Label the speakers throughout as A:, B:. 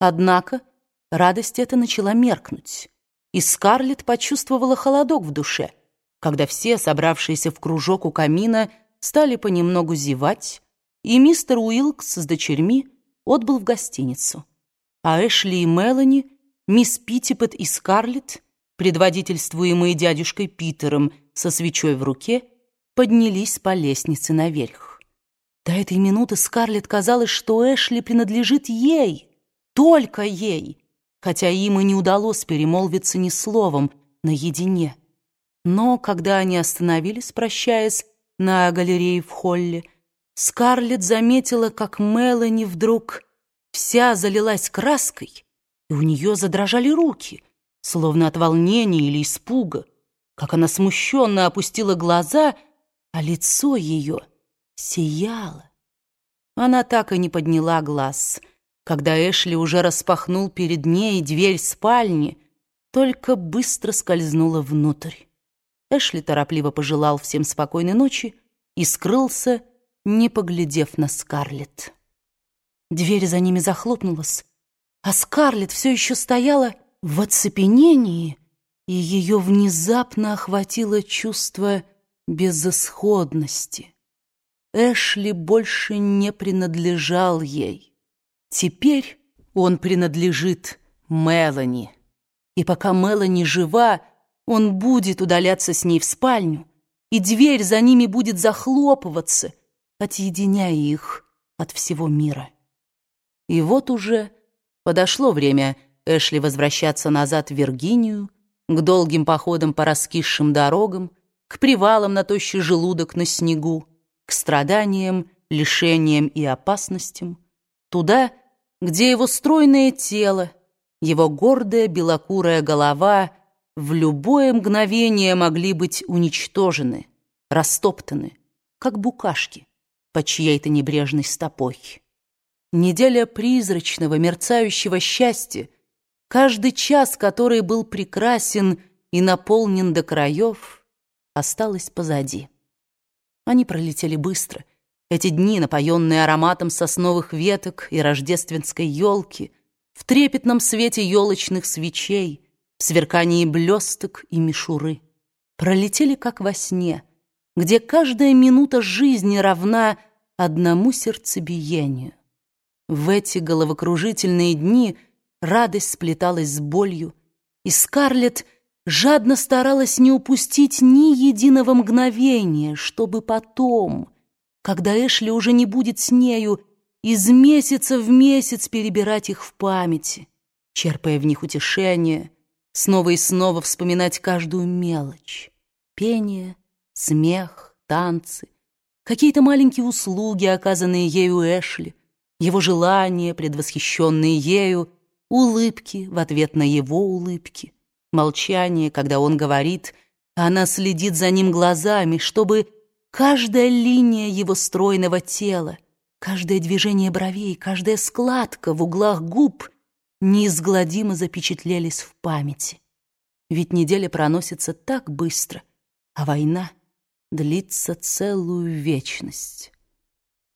A: Однако радость эта начала меркнуть, и Скарлетт почувствовала холодок в душе, когда все, собравшиеся в кружок у камина, стали понемногу зевать, и мистер Уилкс с дочерьми отбыл в гостиницу. А Эшли и Мелани, мисс Питтипет и Скарлетт, предводительствуемые дядюшкой Питером со свечой в руке, поднялись по лестнице наверх. До этой минуты Скарлетт казалось, что Эшли принадлежит ей — только ей, хотя им и не удалось перемолвиться ни словом наедине. Но когда они остановились, прощаясь, на галерее в холле, Скарлетт заметила, как Мелани вдруг вся залилась краской, и у нее задрожали руки, словно от волнения или испуга, как она смущенно опустила глаза, а лицо ее сияло. Она так и не подняла глаз — когда Эшли уже распахнул перед ней дверь спальни, только быстро скользнула внутрь. Эшли торопливо пожелал всем спокойной ночи и скрылся, не поглядев на Скарлетт. Дверь за ними захлопнулась, а Скарлетт все еще стояла в оцепенении, и ее внезапно охватило чувство безысходности. Эшли больше не принадлежал ей. Теперь он принадлежит Мелани. И пока Мелани жива, он будет удаляться с ней в спальню, и дверь за ними будет захлопываться, отъединяя их от всего мира. И вот уже подошло время Эшли возвращаться назад в Виргинию, к долгим походам по раскисшим дорогам, к привалам на тощий желудок на снегу, к страданиям, лишениям и опасностям, туда, где его стройное тело, его гордая белокурая голова в любое мгновение могли быть уничтожены, растоптаны, как букашки под чьей-то небрежной стопой. Неделя призрачного, мерцающего счастья, каждый час, который был прекрасен и наполнен до краев, осталась позади. Они пролетели быстро, эти дни, напоенные ароматом сосновых веток и рождественской елки, в трепетном свете елочных свечей, в сверкании блесток и мишуры, пролетели как во сне, где каждая минута жизни равна одному сердцебиению. В эти головокружительные дни радость сплеталась с болью, и Скарлетт жадно старалась не упустить ни единого мгновения, чтобы потом — когда Эшли уже не будет с нею, из месяца в месяц перебирать их в памяти, черпая в них утешение, снова и снова вспоминать каждую мелочь. Пение, смех, танцы, какие-то маленькие услуги, оказанные ею Эшли, его желания, предвосхищенные ею, улыбки в ответ на его улыбки, молчание, когда он говорит, а она следит за ним глазами, чтобы Каждая линия его стройного тела, каждое движение бровей, каждая складка в углах губ неизгладимо запечатлелись в памяти. Ведь неделя проносится так быстро, а война длится целую вечность.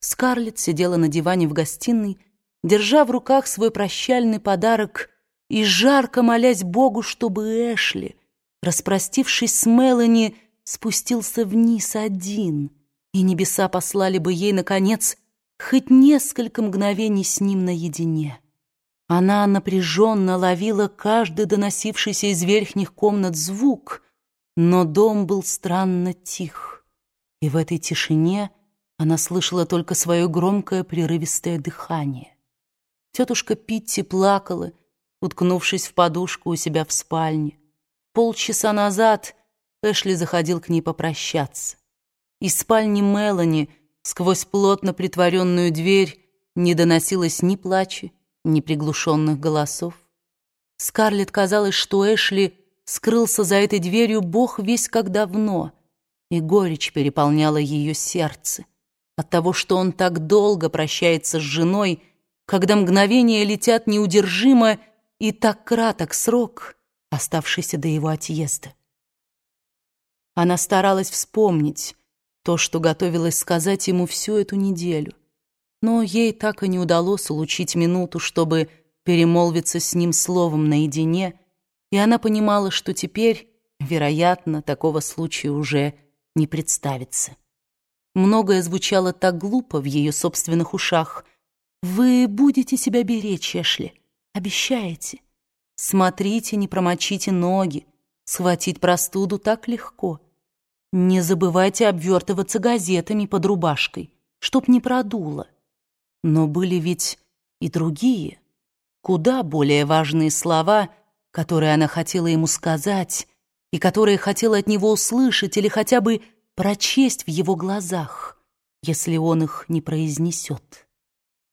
A: Скарлетт сидела на диване в гостиной, держа в руках свой прощальный подарок и жарко молясь Богу, чтобы Эшли, распростившись с Мелани, спустился вниз один, и небеса послали бы ей, наконец, хоть несколько мгновений с ним наедине. Она напряженно ловила каждый доносившийся из верхних комнат звук, но дом был странно тих, и в этой тишине она слышала только свое громкое прерывистое дыхание. Тетушка Питти плакала, уткнувшись в подушку у себя в спальне. Полчаса назад Эшли заходил к ней попрощаться. Из спальни Мелани сквозь плотно притворенную дверь не доносилось ни плача, ни приглушенных голосов. Скарлетт казалось, что Эшли скрылся за этой дверью бог весь как давно, и горечь переполняла ее сердце от того, что он так долго прощается с женой, когда мгновения летят неудержимо, и так краток срок, оставшийся до его отъезда. Она старалась вспомнить то, что готовилась сказать ему всю эту неделю. Но ей так и не удалось улучить минуту, чтобы перемолвиться с ним словом наедине, и она понимала, что теперь, вероятно, такого случая уже не представится. Многое звучало так глупо в ее собственных ушах. «Вы будете себя беречь, Эшли, обещаете. Смотрите, не промочите ноги, схватить простуду так легко. Не забывайте обвертываться газетами под рубашкой, чтоб не продуло. Но были ведь и другие, куда более важные слова, которые она хотела ему сказать и которые хотела от него услышать или хотя бы прочесть в его глазах, если он их не произнесет.